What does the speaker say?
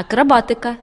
акробатика.